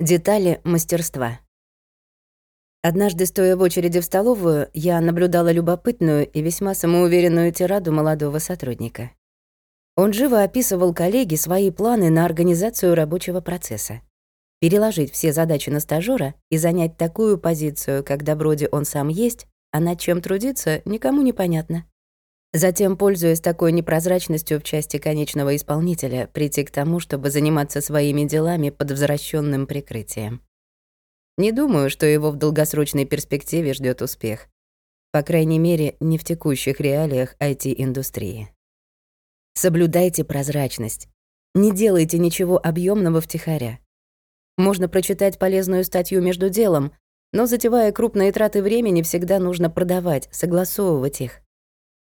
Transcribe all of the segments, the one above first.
Детали мастерства. Однажды, стоя в очереди в столовую, я наблюдала любопытную и весьма самоуверенную тираду молодого сотрудника. Он живо описывал коллеге свои планы на организацию рабочего процесса. Переложить все задачи на стажёра и занять такую позицию, когда вроде он сам есть, а над чем трудиться, никому не понятно. Затем, пользуясь такой непрозрачностью в части конечного исполнителя, прийти к тому, чтобы заниматься своими делами под возвращенным прикрытием. Не думаю, что его в долгосрочной перспективе ждет успех. По крайней мере, не в текущих реалиях IT-индустрии. Соблюдайте прозрачность. Не делайте ничего объемного втихаря. Можно прочитать полезную статью между делом, но затевая крупные траты времени, всегда нужно продавать, согласовывать их.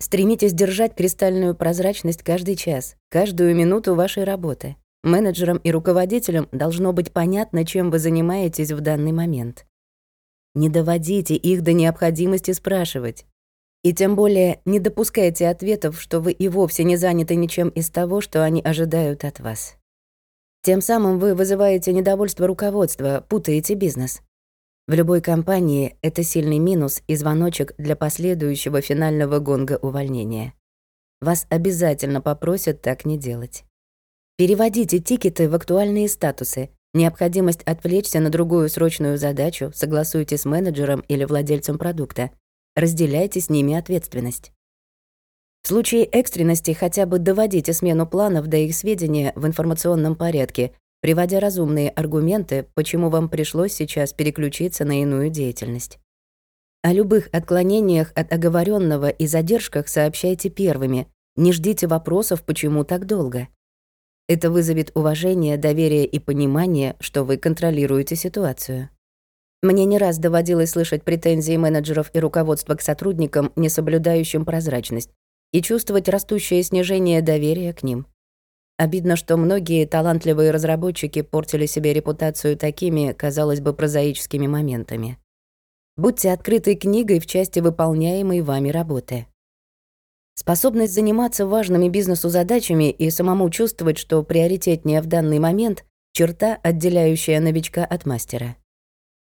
Стремитесь держать кристальную прозрачность каждый час, каждую минуту вашей работы. Менеджерам и руководителям должно быть понятно, чем вы занимаетесь в данный момент. Не доводите их до необходимости спрашивать. И тем более не допускайте ответов, что вы и вовсе не заняты ничем из того, что они ожидают от вас. Тем самым вы вызываете недовольство руководства, путаете бизнес. В любой компании это сильный минус и звоночек для последующего финального гонга увольнения. Вас обязательно попросят так не делать. Переводите тикеты в актуальные статусы. Необходимость отвлечься на другую срочную задачу согласуйте с менеджером или владельцем продукта. Разделяйте с ними ответственность. В случае экстренности хотя бы доводите смену планов до их сведения в информационном порядке приводя разумные аргументы, почему вам пришлось сейчас переключиться на иную деятельность. О любых отклонениях от оговоренного и задержках сообщайте первыми, не ждите вопросов, почему так долго. Это вызовет уважение, доверие и понимание, что вы контролируете ситуацию. Мне не раз доводилось слышать претензии менеджеров и руководства к сотрудникам, не соблюдающим прозрачность, и чувствовать растущее снижение доверия к ним. Обидно, что многие талантливые разработчики портили себе репутацию такими, казалось бы, прозаическими моментами. Будьте открытой книгой в части выполняемой вами работы. Способность заниматься важными бизнесу задачами и самому чувствовать, что приоритетнее в данный момент — черта, отделяющая новичка от мастера.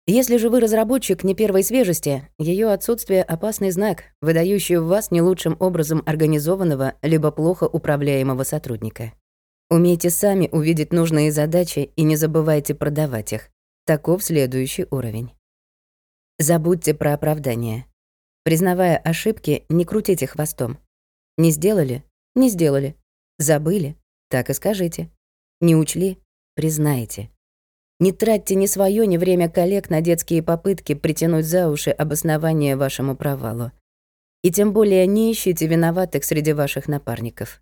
Если же вы разработчик не первой свежести, ее отсутствие — опасный знак, выдающий в вас не лучшим образом организованного либо плохо управляемого сотрудника. Умейте сами увидеть нужные задачи и не забывайте продавать их. Таков следующий уровень. Забудьте про оправдание. Признавая ошибки, не крутите хвостом. Не сделали? Не сделали. Забыли? Так и скажите. Не учли? Признайте. Не тратьте ни свое, ни время коллег на детские попытки притянуть за уши обоснование вашему провалу. И тем более не ищите виноватых среди ваших напарников.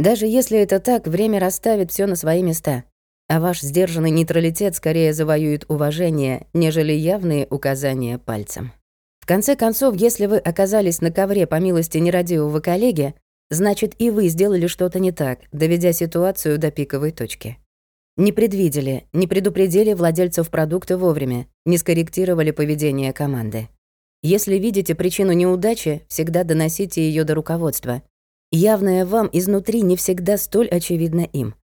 Даже если это так, время расставит все на свои места, а ваш сдержанный нейтралитет скорее завоюет уважение, нежели явные указания пальцем. В конце концов, если вы оказались на ковре по милости нерадивого коллеги, значит и вы сделали что-то не так, доведя ситуацию до пиковой точки. Не предвидели, не предупредили владельцев продукта вовремя, не скорректировали поведение команды. Если видите причину неудачи, всегда доносите ее до руководства, Явное вам изнутри не всегда столь очевидно им.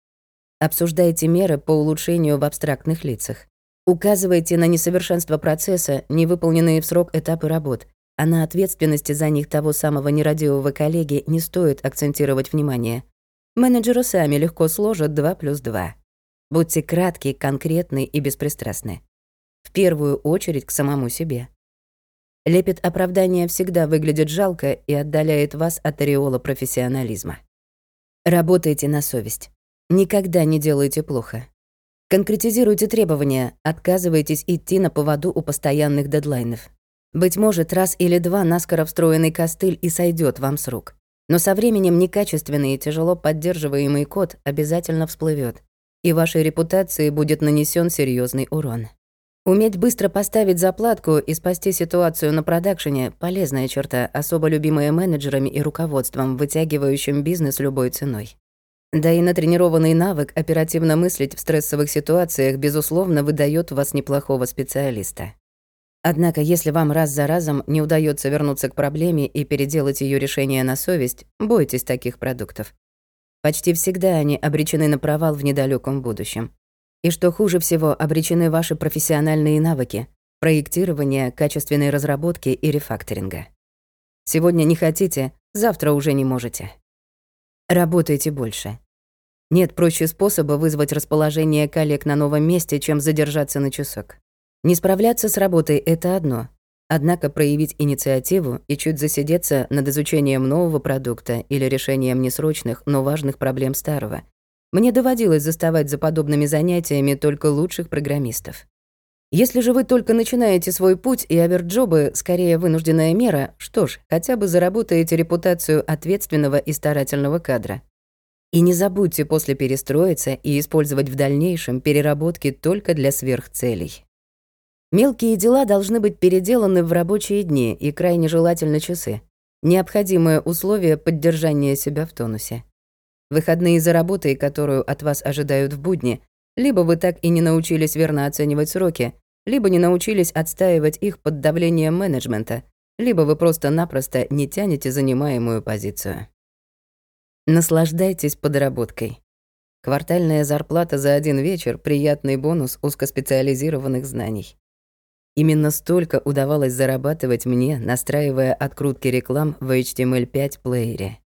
Обсуждайте меры по улучшению в абстрактных лицах. Указывайте на несовершенство процесса, невыполненные в срок этапы работ, а на ответственности за них того самого нерадивого коллеги не стоит акцентировать внимание. Менеджеры сами легко сложат 2 плюс 2. Будьте кратки, конкретны и беспристрастны. В первую очередь к самому себе. Лепет оправдания всегда выглядит жалко и отдаляет вас от ореола профессионализма. Работайте на совесть. Никогда не делайте плохо. Конкретизируйте требования, отказывайтесь идти на поводу у постоянных дедлайнов. Быть может, раз или два наскоро встроенный костыль и сойдет вам с рук. Но со временем некачественный и тяжело поддерживаемый код обязательно всплывет, и вашей репутации будет нанесен серьезный урон. Уметь быстро поставить заплатку и спасти ситуацию на продакшене — полезная черта, особо любимая менеджерами и руководством, вытягивающим бизнес любой ценой. Да и натренированный навык оперативно мыслить в стрессовых ситуациях, безусловно, выдает вас неплохого специалиста. Однако, если вам раз за разом не удается вернуться к проблеме и переделать ее решение на совесть, бойтесь таких продуктов. Почти всегда они обречены на провал в недалеком будущем. И что хуже всего, обречены ваши профессиональные навыки проектирования, качественной разработки и рефакторинга. Сегодня не хотите, завтра уже не можете. Работайте больше. Нет проще способа вызвать расположение коллег на новом месте, чем задержаться на часок. Не справляться с работой — это одно. Однако проявить инициативу и чуть засидеться над изучением нового продукта или решением несрочных, но важных проблем старого. Мне доводилось заставать за подобными занятиями только лучших программистов. Если же вы только начинаете свой путь и оверджобы скорее вынужденная мера, что ж, хотя бы заработаете репутацию ответственного и старательного кадра. И не забудьте после перестроиться и использовать в дальнейшем переработки только для сверхцелей. Мелкие дела должны быть переделаны в рабочие дни и крайне желательно часы. Необходимое условие поддержания себя в тонусе. Выходные за работой, которую от вас ожидают в будни, либо вы так и не научились верно оценивать сроки, либо не научились отстаивать их под давлением менеджмента, либо вы просто-напросто не тянете занимаемую позицию. Наслаждайтесь подработкой. Квартальная зарплата за один вечер — приятный бонус узкоспециализированных знаний. Именно столько удавалось зарабатывать мне, настраивая открутки реклам в HTML5 плеере.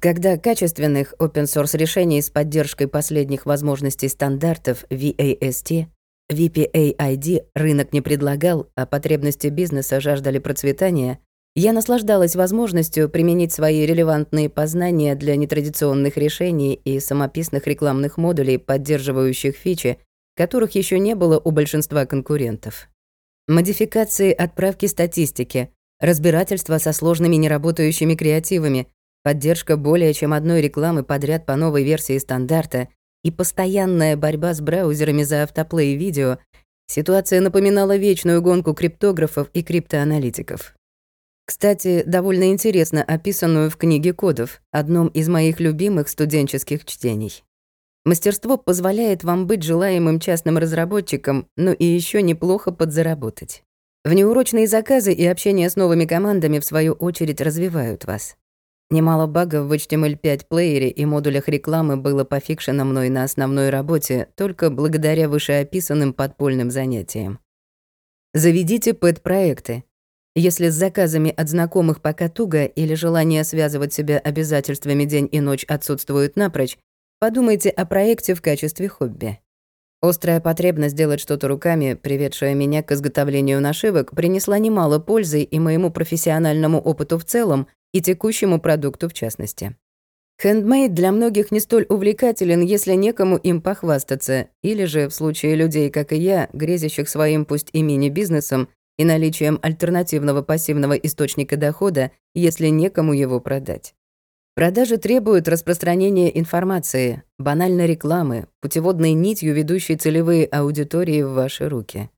Когда качественных open-source решений с поддержкой последних возможностей стандартов VAST, VPA-ID рынок не предлагал, а потребности бизнеса жаждали процветания, я наслаждалась возможностью применить свои релевантные познания для нетрадиционных решений и самописных рекламных модулей, поддерживающих фичи, которых еще не было у большинства конкурентов. Модификации отправки статистики, разбирательство со сложными неработающими креативами, поддержка более чем одной рекламы подряд по новой версии стандарта и постоянная борьба с браузерами за автоплей видео, ситуация напоминала вечную гонку криптографов и криптоаналитиков. Кстати, довольно интересно описанную в книге кодов, одном из моих любимых студенческих чтений. Мастерство позволяет вам быть желаемым частным разработчиком, но и еще неплохо подзаработать. Внеурочные заказы и общение с новыми командами, в свою очередь, развивают вас. Немало багов в HTML5 плеере и модулях рекламы было пофикшено мной на основной работе только благодаря вышеописанным подпольным занятиям. Заведите пэт-проекты. Если с заказами от знакомых пока туго или желание связывать себя обязательствами день и ночь отсутствует напрочь, подумайте о проекте в качестве хобби. Острая потребность делать что-то руками, приведшая меня к изготовлению нашивок, принесла немало пользы и моему профессиональному опыту в целом, и текущему продукту в частности. Хендмейд для многих не столь увлекателен, если некому им похвастаться, или же, в случае людей, как и я, грезящих своим пусть и мини-бизнесом и наличием альтернативного пассивного источника дохода, если некому его продать. Продажи требуют распространения информации, банальной рекламы, путеводной нитью, ведущей целевые аудитории в ваши руки.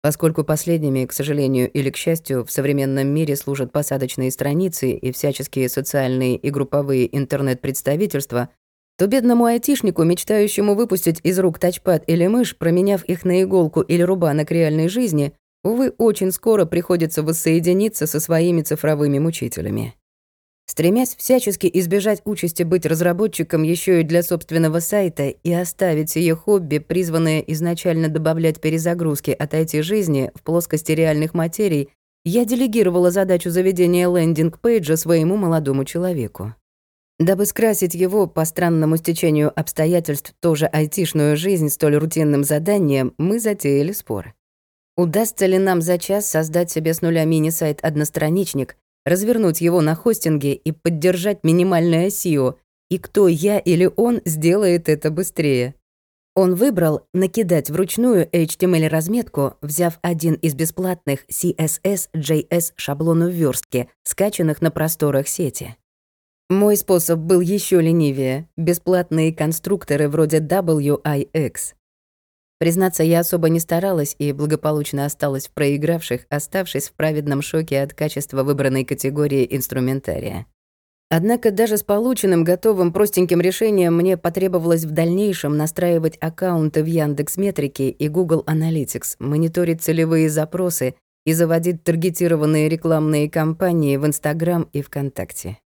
Поскольку последними, к сожалению или к счастью, в современном мире служат посадочные страницы и всяческие социальные и групповые интернет-представительства, то бедному айтишнику, мечтающему выпустить из рук тачпад или мышь, променяв их на иголку или рубанок реальной жизни, увы, очень скоро приходится воссоединиться со своими цифровыми мучителями. Стремясь всячески избежать участи быть разработчиком еще и для собственного сайта и оставить сие хобби, призванное изначально добавлять перезагрузки от IT-жизни в плоскости реальных материй, я делегировала задачу заведения лендинг-пейджа своему молодому человеку. Дабы скрасить его, по странному стечению обстоятельств, тоже айтишную жизнь столь рутинным заданием, мы затеяли спор. Удастся ли нам за час создать себе с нуля мини-сайт-одностраничник, развернуть его на хостинге и поддержать минимальное SEO, и кто я или он сделает это быстрее. Он выбрал накидать вручную HTML-разметку, взяв один из бесплатных CSS-JS шаблонов верстки, скачанных на просторах сети. Мой способ был еще ленивее — бесплатные конструкторы вроде WIX. Признаться, я особо не старалась и благополучно осталась в проигравших, оставшись в праведном шоке от качества выбранной категории инструментария. Однако даже с полученным готовым простеньким решением мне потребовалось в дальнейшем настраивать аккаунты в Яндекс Метрики и Google Analytics, мониторить целевые запросы и заводить таргетированные рекламные кампании в Инстаграм и ВКонтакте.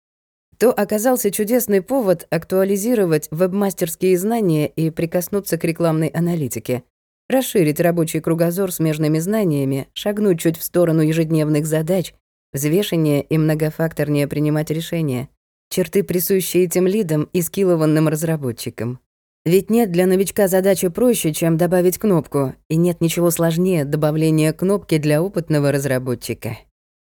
То оказался чудесный повод актуализировать вебмастерские знания и прикоснуться к рекламной аналитике, расширить рабочий кругозор смежными знаниями, шагнуть чуть в сторону ежедневных задач, взвешеннее и многофакторнее принимать решения, черты, присущие тем лидам и скиллованным разработчикам. Ведь нет для новичка задачи проще, чем добавить кнопку, и нет ничего сложнее добавления кнопки для опытного разработчика.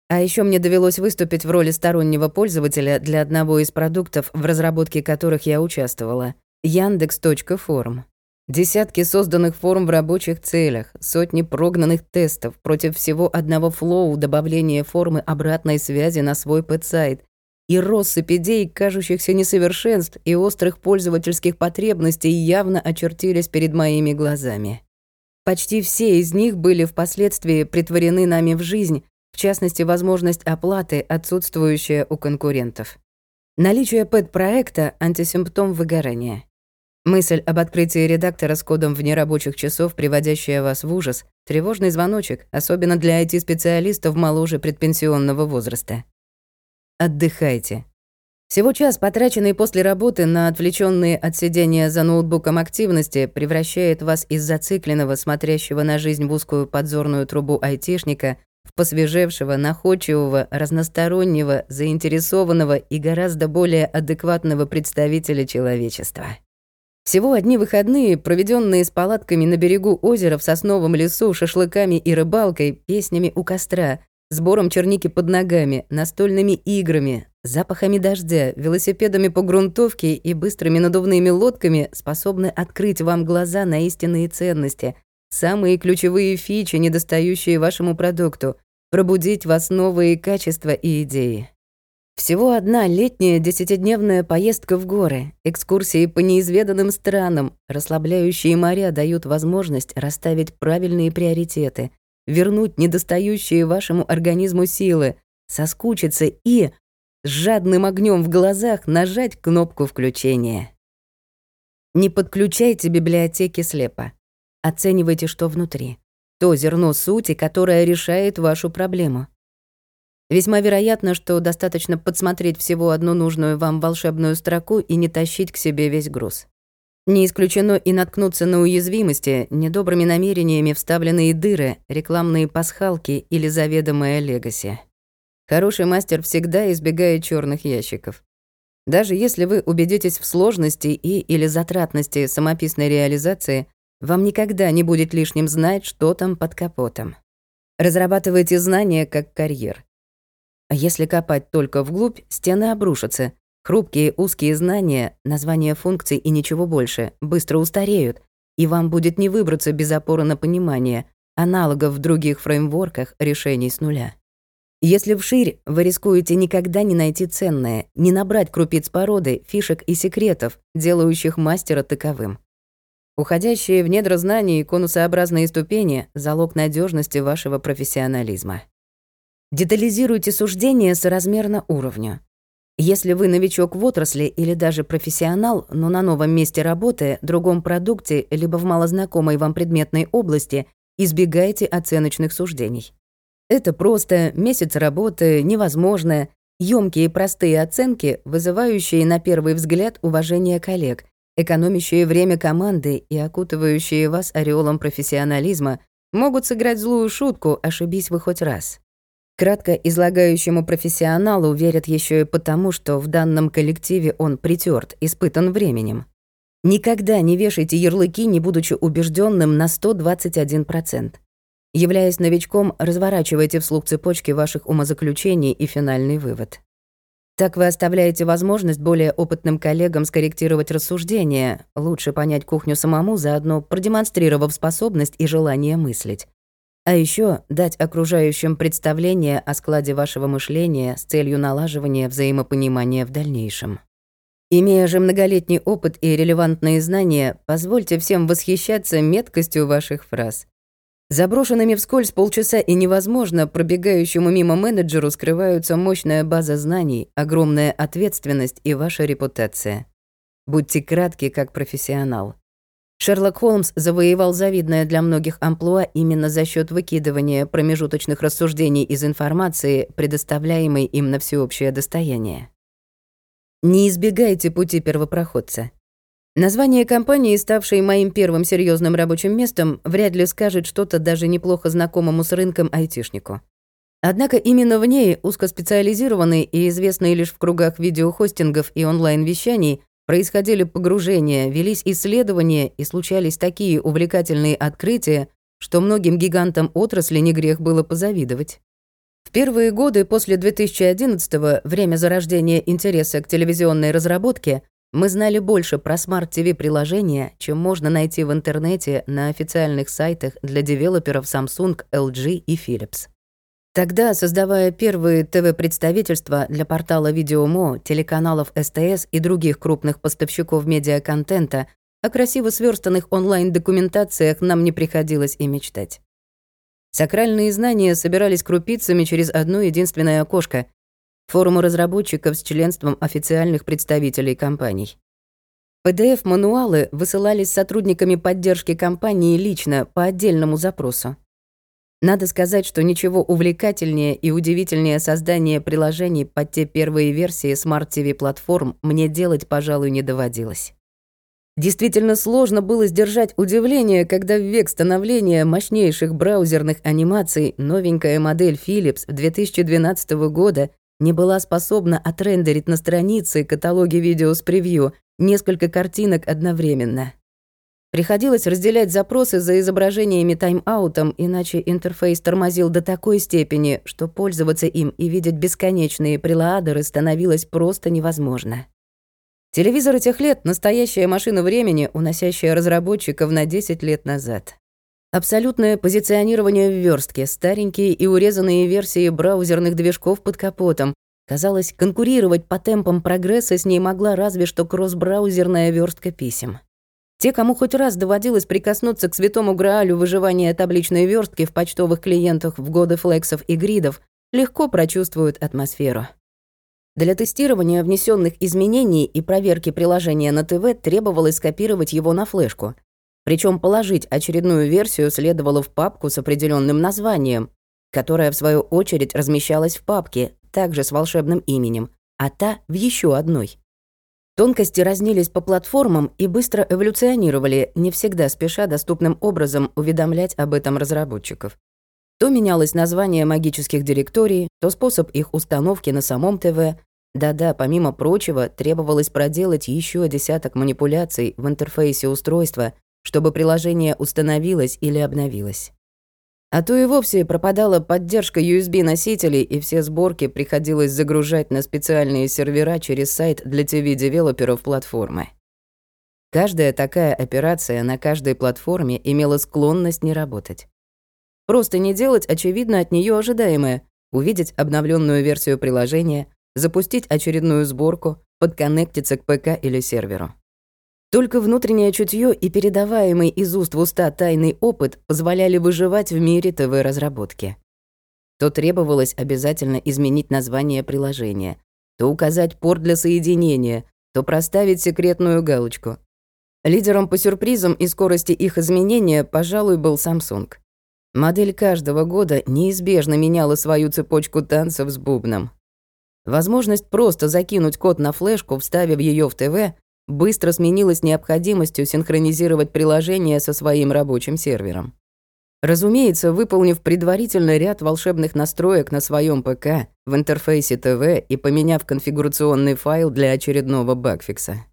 А еще мне довелось выступить в роли стороннего пользователя для одного из продуктов, в разработке которых я участвовала — Яндекс.Форм. Десятки созданных форм в рабочих целях, сотни прогнанных тестов против всего одного флоу добавления формы обратной связи на свой пэт-сайт и россыпь идей, кажущихся несовершенств и острых пользовательских потребностей явно очертились перед моими глазами. Почти все из них были впоследствии притворены нами в жизнь, в частности, возможность оплаты, отсутствующая у конкурентов. Наличие ПЭТ-проекта – антисимптом выгорания. Мысль об открытии редактора с кодом вне рабочих часов, приводящая вас в ужас, тревожный звоночек, особенно для IT-специалистов моложе предпенсионного возраста. Отдыхайте. Всего час, потраченный после работы на отвлеченные от сидения за ноутбуком активности, превращает вас из зацикленного, смотрящего на жизнь в узкую подзорную трубу айтишника в посвежевшего, находчивого, разностороннего, заинтересованного и гораздо более адекватного представителя человечества. Всего одни выходные, проведенные с палатками на берегу озера в сосновом лесу, шашлыками и рыбалкой, песнями у костра, сбором черники под ногами, настольными играми, запахами дождя, велосипедами по грунтовке и быстрыми надувными лодками способны открыть вам глаза на истинные ценности, самые ключевые фичи, недостающие вашему продукту, пробудить вас новые качества и идеи. Всего одна летняя десятидневная поездка в горы, экскурсии по неизведанным странам, расслабляющие моря дают возможность расставить правильные приоритеты, вернуть недостающие вашему организму силы, соскучиться и, с жадным огнем в глазах, нажать кнопку включения. Не подключайте библиотеки слепо. Оценивайте, что внутри. То зерно сути, которое решает вашу проблему. Весьма вероятно, что достаточно подсмотреть всего одну нужную вам волшебную строку и не тащить к себе весь груз. Не исключено и наткнуться на уязвимости, недобрыми намерениями вставленные дыры, рекламные пасхалки или заведомое легаси. Хороший мастер всегда избегает черных ящиков. Даже если вы убедитесь в сложности и или затратности самописной реализации, вам никогда не будет лишним знать, что там под капотом. Разрабатывайте знания как карьер. А если копать только вглубь, стены обрушатся. Хрупкие узкие знания, названия функций и ничего больше быстро устареют, и вам будет не выбраться без опоры на понимание аналогов в других фреймворках решений с нуля. Если вширь, вы рискуете никогда не найти ценное, не набрать крупиц породы, фишек и секретов, делающих мастера таковым. Уходящие в недра знаний и конусообразные ступени — залог надежности вашего профессионализма. Детализируйте суждения соразмерно уровню. Если вы новичок в отрасли или даже профессионал, но на новом месте работы, другом продукте, либо в малознакомой вам предметной области, избегайте оценочных суждений. Это просто месяц работы, невозможно, ёмкие простые оценки, вызывающие на первый взгляд уважение коллег, экономящие время команды и окутывающие вас ореолом профессионализма, могут сыграть злую шутку, ошибись вы хоть раз. Кратко излагающему профессионалу верят еще и потому, что в данном коллективе он притерт, испытан временем. Никогда не вешайте ярлыки, не будучи убежденным на 121%. Являясь новичком, разворачивайте вслух цепочки ваших умозаключений и финальный вывод. Так вы оставляете возможность более опытным коллегам скорректировать рассуждения, лучше понять кухню самому, заодно продемонстрировав способность и желание мыслить. А еще дать окружающим представление о складе вашего мышления с целью налаживания взаимопонимания в дальнейшем. Имея же многолетний опыт и релевантные знания, позвольте всем восхищаться меткостью ваших фраз. Заброшенными вскользь полчаса и невозможно пробегающему мимо менеджеру скрываются мощная база знаний, огромная ответственность и ваша репутация. Будьте кратки как профессионал. Шерлок Холмс завоевал завидное для многих амплуа именно за счет выкидывания промежуточных рассуждений из информации, предоставляемой им на всеобщее достояние. Не избегайте пути первопроходца. Название компании, ставшей моим первым серьезным рабочим местом, вряд ли скажет что-то даже неплохо знакомому с рынком айтишнику. Однако именно в ней, узкоспециализированной и известной лишь в кругах видеохостингов и онлайн-вещаний, происходили погружения, велись исследования и случались такие увлекательные открытия, что многим гигантам отрасли не грех было позавидовать. В первые годы после 2011-го, время зарождения интереса к телевизионной разработке, мы знали больше про смарт-ТВ-приложения, чем можно найти в интернете на официальных сайтах для девелоперов Samsung, LG и Philips. Тогда, создавая первые ТВ-представительства для портала Видеомо, телеканалов СТС и других крупных поставщиков медиаконтента, о красиво сверстанных онлайн-документациях нам не приходилось и мечтать. Сакральные знания собирались крупицами через одно единственное окошко — форуму разработчиков с членством официальных представителей компаний. PDF-мануалы высылались сотрудниками поддержки компании лично по отдельному запросу. Надо сказать, что ничего увлекательнее и удивительнее создания приложений под те первые версии Smart TV платформ мне делать, пожалуй, не доводилось. Действительно сложно было сдержать удивление, когда в век становления мощнейших браузерных анимаций новенькая модель Philips 2012 года не была способна отрендерить на странице каталоги видео с превью несколько картинок одновременно. Приходилось разделять запросы за изображениями тайм-аутом, иначе интерфейс тормозил до такой степени, что пользоваться им и видеть бесконечные прелаадеры становилось просто невозможно. Телевизор этих лет — настоящая машина времени, уносящая разработчиков на 10 лет назад. Абсолютное позиционирование в верстке, старенькие и урезанные версии браузерных движков под капотом. Казалось, конкурировать по темпам прогресса с ней могла разве что кросс-браузерная верстка писем. Те, кому хоть раз доводилось прикоснуться к святому Граалю выживания табличной верстки в почтовых клиентах в годы флексов и гридов, легко прочувствуют атмосферу. Для тестирования внесенных изменений и проверки приложения на ТВ требовалось скопировать его на флешку. Причем положить очередную версию следовало в папку с определенным названием, которая, в свою очередь, размещалась в папке, также с волшебным именем, а та — в еще одной. Тонкости разнились по платформам и быстро эволюционировали, не всегда спеша доступным образом уведомлять об этом разработчиков. То менялось название магических директорий, то способ их установки на самом ТВ. Да-да, помимо прочего, требовалось проделать еще десяток манипуляций в интерфейсе устройства, чтобы приложение установилось или обновилось. А то и вовсе пропадала поддержка USB-носителей, и все сборки приходилось загружать на специальные сервера через сайт для TV-девелоперов платформы. Каждая такая операция на каждой платформе имела склонность не работать. Просто не делать, очевидно, от нее ожидаемое, увидеть обновленную версию приложения, запустить очередную сборку, подконнектиться к ПК или серверу. Только внутреннее чутье и передаваемый из уст в уста тайный опыт позволяли выживать в мире ТВ-разработки. То требовалось обязательно изменить название приложения, то указать порт для соединения, то проставить секретную галочку. Лидером по сюрпризам и скорости их изменения, пожалуй, был Samsung. Модель каждого года неизбежно меняла свою цепочку танцев с бубном. Возможность просто закинуть код на флешку, вставив ее в ТВ, быстро сменилась необходимостью синхронизировать приложение со своим рабочим сервером. Разумеется, выполнив предварительно ряд волшебных настроек на своем ПК в интерфейсе ТВ и поменяв конфигурационный файл для очередного багфикса.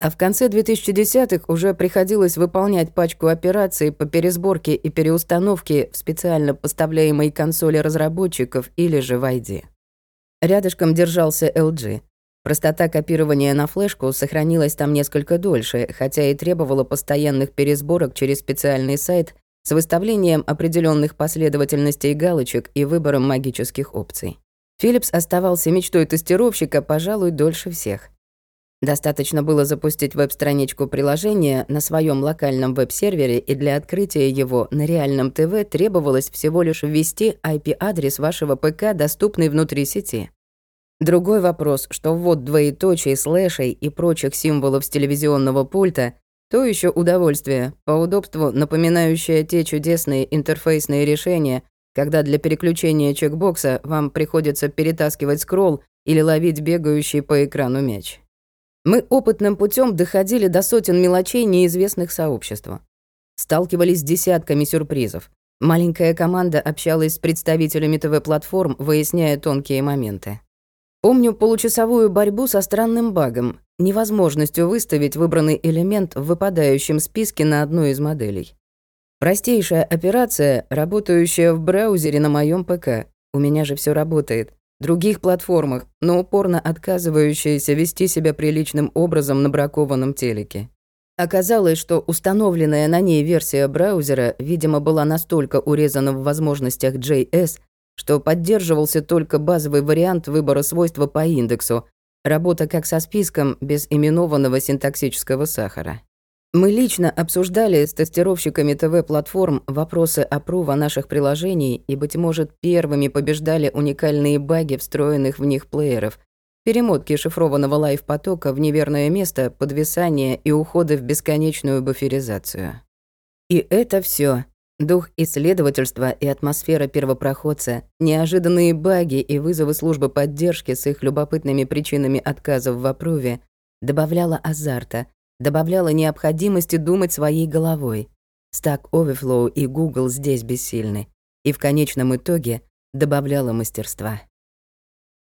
А в конце 2010-х уже приходилось выполнять пачку операций по пересборке и переустановке в специально поставляемой консоли разработчиков или же в ID. Рядышком держался LG — Простота копирования на флешку сохранилась там несколько дольше, хотя и требовала постоянных пересборок через специальный сайт с выставлением определенных последовательностей галочек и выбором магических опций. Philips оставался мечтой тестировщика, пожалуй, дольше всех. Достаточно было запустить веб-страничку приложения на своем локальном веб-сервере, и для открытия его на реальном ТВ требовалось всего лишь ввести IP-адрес вашего ПК, доступный внутри сети. Другой вопрос, что ввод двоеточий, слэшей и прочих символов с телевизионного пульта — то еще удовольствие, по удобству напоминающее те чудесные интерфейсные решения, когда для переключения чекбокса вам приходится перетаскивать скролл или ловить бегающий по экрану мяч. Мы опытным путем доходили до сотен мелочей неизвестных сообществу. Сталкивались с десятками сюрпризов. Маленькая команда общалась с представителями ТВ-платформ, выясняя тонкие моменты. Помню получасовую борьбу со странным багом, невозможностью выставить выбранный элемент в выпадающем списке на одну из моделей. Простейшая операция, работающая в браузере на моем ПК. У меня же все работает других платформах, но упорно отказывающаяся вести себя приличным образом на бракованном телеке. Оказалось, что установленная на ней версия браузера, видимо, была настолько урезана в возможностях JS, что поддерживался только базовый вариант выбора свойства по индексу, работа как со списком без именованного синтаксического сахара. Мы лично обсуждали с тестировщиками ТВ-платформ вопросы опрува наших приложений и, быть может, первыми побеждали уникальные баги встроенных в них плееров, перемотки шифрованного лайв-потока в неверное место, подвисание и уходы в бесконечную буферизацию. И это все. Дух исследовательства и атмосфера первопроходца, неожиданные баги и вызовы службы поддержки с их любопытными причинами отказов в опруве добавляла азарта — добавляла необходимости думать своей головой. Stack Overflow и Google здесь бессильны. И в конечном итоге добавляла мастерства.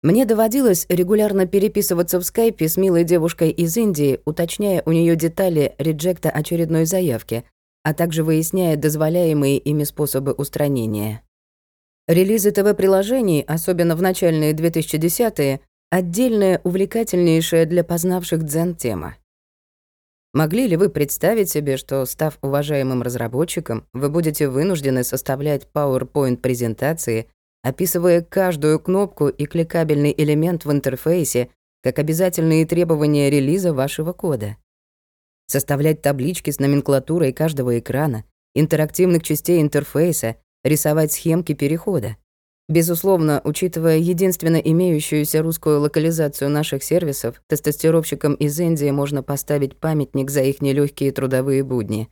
Мне доводилось регулярно переписываться в скайпе с милой девушкой из Индии, уточняя у нее детали реджекта очередной заявки, а также выясняя дозволяемые ими способы устранения. Релизы ТВ-приложений, особенно в начальные 2010-е, отдельная увлекательнейшая для познавших дзен тема. Могли ли вы представить себе, что, став уважаемым разработчиком, вы будете вынуждены составлять PowerPoint-презентации, описывая каждую кнопку и кликабельный элемент в интерфейсе как обязательные требования релиза вашего кода? Составлять таблички с номенклатурой каждого экрана, интерактивных частей интерфейса, рисовать схемки перехода. Безусловно, учитывая единственно имеющуюся русскую локализацию наших сервисов, тестостировщикам из Индии можно поставить памятник за их нелегкие трудовые будни.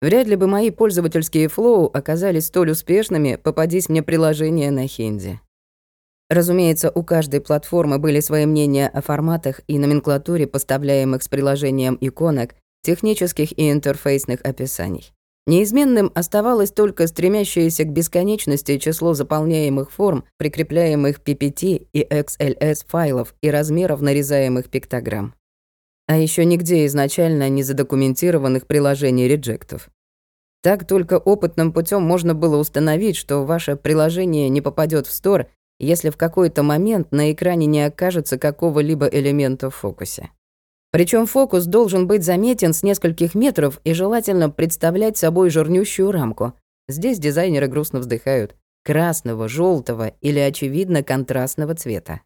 Вряд ли бы мои пользовательские флоу оказались столь успешными, попадись мне приложение на хинди. Разумеется, у каждой платформы были свои мнения о форматах и номенклатуре поставляемых с приложением иконок, технических и интерфейсных описаний. Неизменным оставалось только стремящееся к бесконечности число заполняемых форм, прикрепляемых PPT и XLS файлов и размеров нарезаемых пиктограмм. А еще нигде изначально не задокументированных приложений реджектов. Так только опытным путем можно было установить, что ваше приложение не попадет в стор, если в какой-то момент на экране не окажется какого-либо элемента в фокусе. Причем фокус должен быть заметен с нескольких метров и желательно представлять собой жирнющую рамку. Здесь дизайнеры грустно вздыхают. Красного, желтого или, очевидно, контрастного цвета.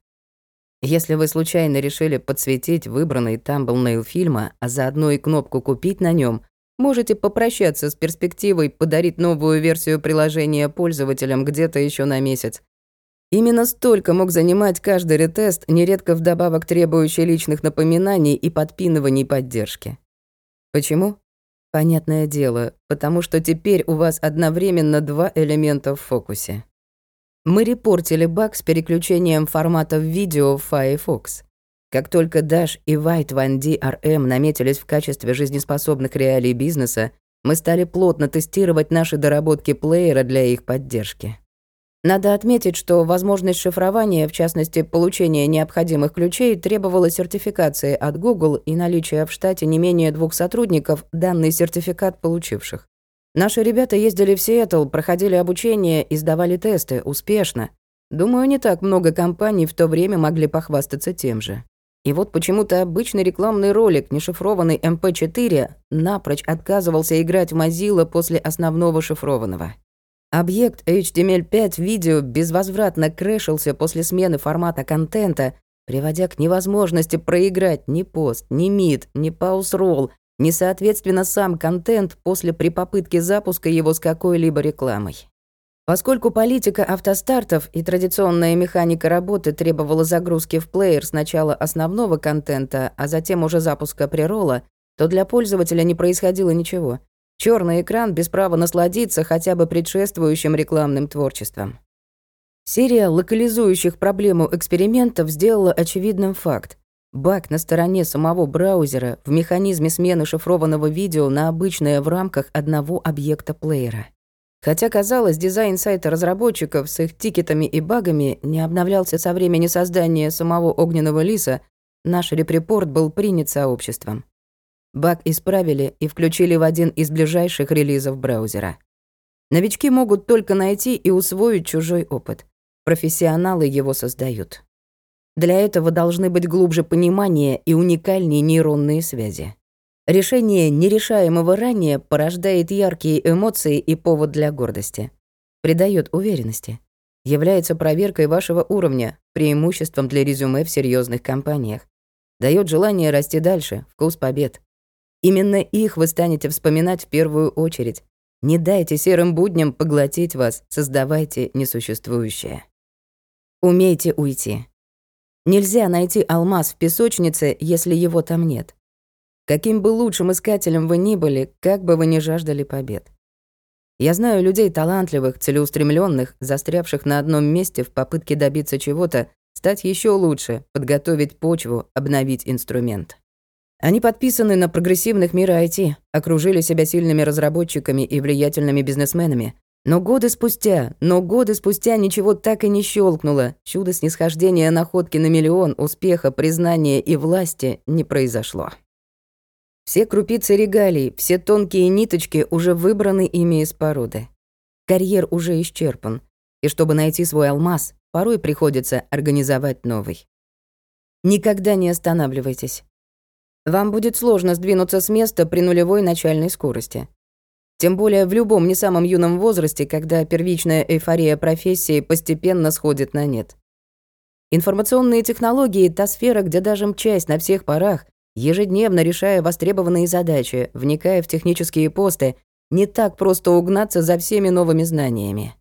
Если вы случайно решили подсветить выбранный тамблнейл фильма, а заодно и кнопку «Купить» на нем, можете попрощаться с перспективой подарить новую версию приложения пользователям где-то еще на месяц. Именно столько мог занимать каждый ретест, нередко вдобавок требующий личных напоминаний и подпинываний поддержки. Почему? Понятное дело, потому что теперь у вас одновременно два элемента в фокусе. Мы репортили баг с переключением форматов видео в Firefox. Как только Dash и White One DRM наметились в качестве жизнеспособных реалий бизнеса, мы стали плотно тестировать наши доработки плеера для их поддержки. Надо отметить, что возможность шифрования, в частности, получения необходимых ключей, требовала сертификации от Google и наличия в штате не менее двух сотрудников, данный сертификат получивших. Наши ребята ездили в Сиэтл, проходили обучение и сдавали тесты успешно. Думаю, не так много компаний в то время могли похвастаться тем же. И вот почему-то обычный рекламный ролик, нешифрованный MP4, напрочь отказывался играть в Mozilla после основного шифрованного. Объект HTML5 видео безвозвратно крэшился после смены формата контента, приводя к невозможности проиграть ни пост, ни мид, ни пауз-ролл, ни, соответственно, сам контент после при попытке запуска его с какой-либо рекламой. Поскольку политика автостартов и традиционная механика работы требовала загрузки в плеер сначала основного контента, а затем уже запуска преролла, то для пользователя не происходило ничего. Черный экран без права насладиться хотя бы предшествующим рекламным творчеством. Серия локализующих проблему экспериментов сделала очевидным факт. Баг на стороне самого браузера в механизме смены шифрованного видео на обычное в рамках одного объекта плеера. Хотя, казалось, дизайн сайта разработчиков с их тикетами и багами не обновлялся со времени создания самого огненного лиса, наш репрепорт был принят сообществом. Баг исправили и включили в один из ближайших релизов браузера. Новички могут только найти и усвоить чужой опыт. Профессионалы его создают. Для этого должны быть глубже понимание и уникальнее нейронные связи. Решение нерешаемого ранее порождает яркие эмоции и повод для гордости. Придает уверенности. Является проверкой вашего уровня, преимуществом для резюме в серьезных компаниях. Дает желание расти дальше, вкус побед. Именно их вы станете вспоминать в первую очередь. Не дайте серым будням поглотить вас, создавайте несуществующее. Умейте уйти. Нельзя найти алмаз в песочнице, если его там нет. Каким бы лучшим искателем вы ни были, как бы вы ни жаждали побед. Я знаю людей талантливых, целеустремленных, застрявших на одном месте в попытке добиться чего-то, стать еще лучше, подготовить почву, обновить инструмент. Они подписаны на прогрессивных мира IT, окружили себя сильными разработчиками и влиятельными бизнесменами, но годы спустя, но годы спустя ничего так и не щелкнуло. Чудо снисхождения находки на миллион, успеха, признания и власти не произошло. Все крупицы регалий, все тонкие ниточки уже выбраны ими из породы. Карьер уже исчерпан, и чтобы найти свой алмаз, порой приходится организовать новый. Никогда не останавливайтесь. Вам будет сложно сдвинуться с места при нулевой начальной скорости. Тем более в любом не самом юном возрасте, когда первичная эйфория профессии постепенно сходит на нет. Информационные технологии — та сфера, где даже мчась на всех парах, ежедневно решая востребованные задачи, вникая в технические посты, не так просто угнаться за всеми новыми знаниями.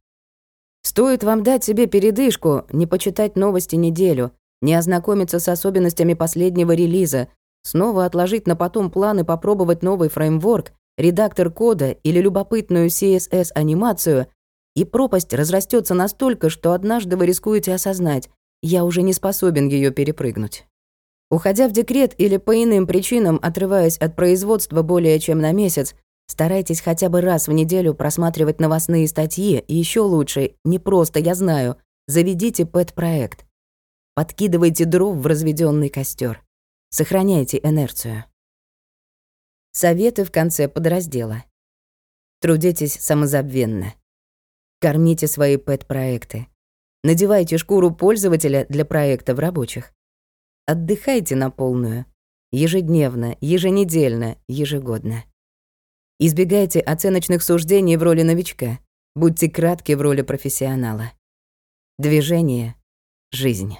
Стоит вам дать себе передышку, не почитать новости неделю, не ознакомиться с особенностями последнего релиза, снова отложить на потом планы попробовать новый фреймворк, редактор кода или любопытную CSS-анимацию, и пропасть разрастется настолько, что однажды вы рискуете осознать, я уже не способен ее перепрыгнуть. Уходя в декрет или по иным причинам отрываясь от производства более чем на месяц, старайтесь хотя бы раз в неделю просматривать новостные статьи, и еще лучше, не просто «я знаю», заведите пэт-проект. Подкидывайте дров в разведенный костер. Сохраняйте инерцию. Советы в конце подраздела. Трудитесь самозабвенно. Кормите свои пэт-проекты. Надевайте шкуру пользователя для проектов рабочих. Отдыхайте на полную. Ежедневно, еженедельно, ежегодно. Избегайте оценочных суждений в роли новичка. Будьте кратки в роли профессионала. Движение — жизнь.